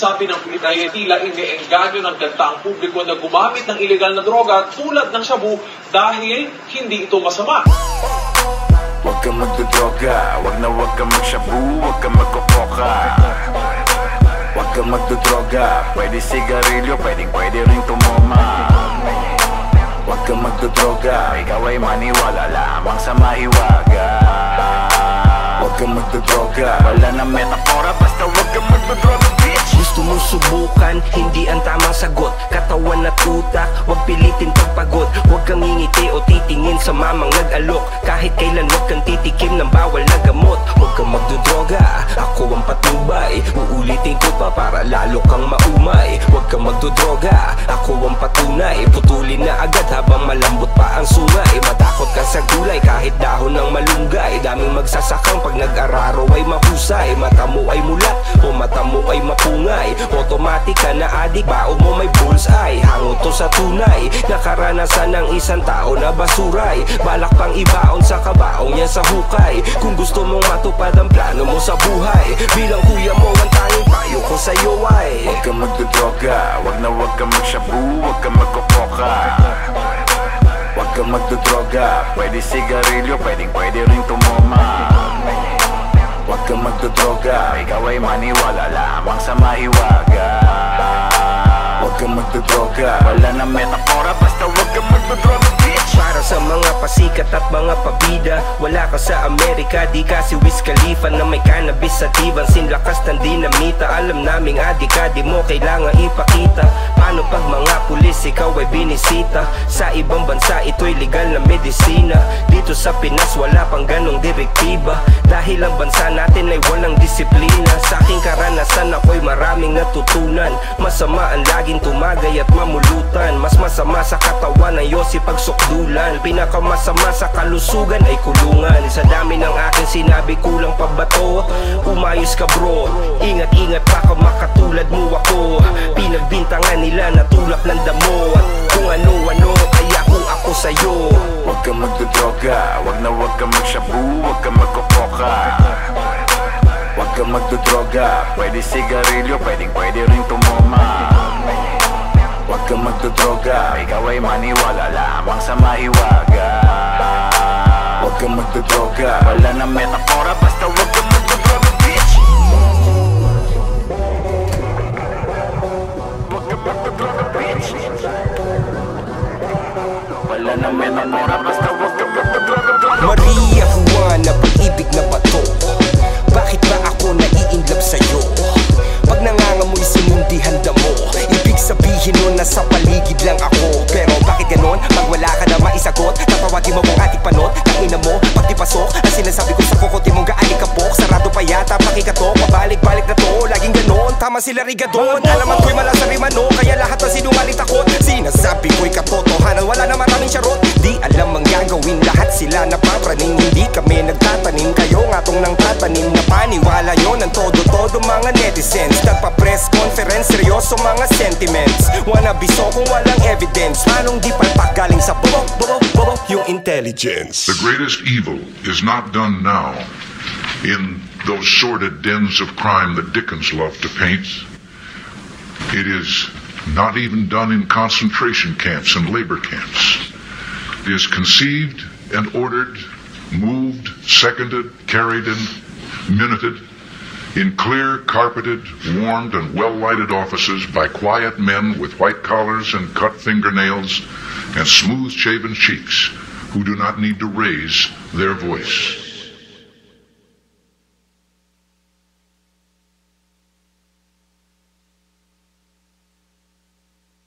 Sabi ng Pinay, tila iniengganyo ng kanta ang publiko na gumamit ng ilegal na droga tulad ng shabu dahil hindi ito masama. Huwag kang magdodroga, huwag na huwag kang magshabu, huwag kang magkokoka. Huwag kang magdodroga, pwede sigarilyo, pwede pwede rin tumoma. Huwag kang magdodroga, ikaw ay maniwala lamang sa mahiwaga Huwag kang magdodroga, wala na metafora, basta huwag kang magdodroga, hindi ang tamang sagot. Katawan at utak, huwag pilitin pagpagod. Huwag kang ngingiti o titingin sa mamang nag-alok. Kahit kailan huwag kang titikim ng bawal na gamot. Huwag kang magdodroga, ako ang patnubay. Uulitin ko pa para lalo kang maumay. Huwag kang magdodroga, ako ang patunay. Putulin na agad habang malambot pa ang sungay. Matakot ka sa gulay kahit dahon ng malunggay. Daming magsasakang pag nag-araro ay mahusay. Mata mo ay mulat ka na adik, bao mo may bullseye. Hango to sa tunay Nakaranasan ng isang tao na basuray. Balak pang ibaon sa kabaong niya sa hukay. Kung gusto mong matupad ang plano mo sa buhay Bilang kuya mo ang tanging payo ko sa'yo ay. Huwag kang magdodroga, huwag na huwag kang magshabu, huwag kang magkokoka. Huwag kang magdodroga, pwede sigarilyo, pwede pwede rin tumoma Huwag kang magdodroga, ikaw ay maniwala lamang sa mahiwaga Kang magdodroga, wala na metafora, basta sa Amerika, di ka si Wiz Khalifa Na may cannabis sa tiban, sinlakas ng dinamita Alam naming adik ka, di mo kailangan ipakita. Paano pag mga pulis, ikaw ay binisita? Sa ibang bansa, ito'y legal na medisina. Dito sa Pinas, wala pang ganong direktiba. Dahil ang bansa natin ay walang disiplina. Sa aking karanasan, ako'y maraming natutunan. Masama ang laging tumagay at mamulutan. Mas masama sa katawan ay yosi pagsukdulan Pinakamasama sa kalusugan ay kulungan Sa dami ng aking sinabi kulang pa ba to? Umayos ka bro, ingat-ingat baka makatulad mo ako. Pinagbintangan nila na tulak ng damo. At kung ano-ano, kaya kung ako sa'yo. Huwag kang magdodroga, huwag na huwag kang magshabu, huwag kang magkokoka Huwag kang magdodroga, pwede sigarilyo, pwede pwede rin tumoma Huwag kang magdodroga, ikaw ay maniwala lamang sa kang magdodroga, wala na metafora, basta huwag kang magdodroga, bitch. Huwag kang magdodroga, bitch. Wala na metafora, Tama sila rigadon. Alaman ko'y malasariman no Kaya lahat ng sinungaling takot Sinasabi ko'y katotohanan Wala na maraming charot. Di alam ang gagawin Lahat sila napapraning. Hindi kami nagtatanim Kayo nga tong nang tatanim Na paniwala nyo ng todo-todo mga netizens. Nagpa-press conference Seryoso mga sentiments. Wanna be so kung walang evidence. Manong di palpak galing sa bubok, bubok, bubok? Yung intelligence. The greatest evil is not done now in those sordid dens of crime that Dickens loved to paint. It is not even done in concentration camps and labor camps. It is conceived and ordered, moved, seconded, carried, and minuted in clear, carpeted, warmed, and well lighted offices by quiet men with white collars and cut fingernails and smooth shaven cheeks who do not need to raise their voice.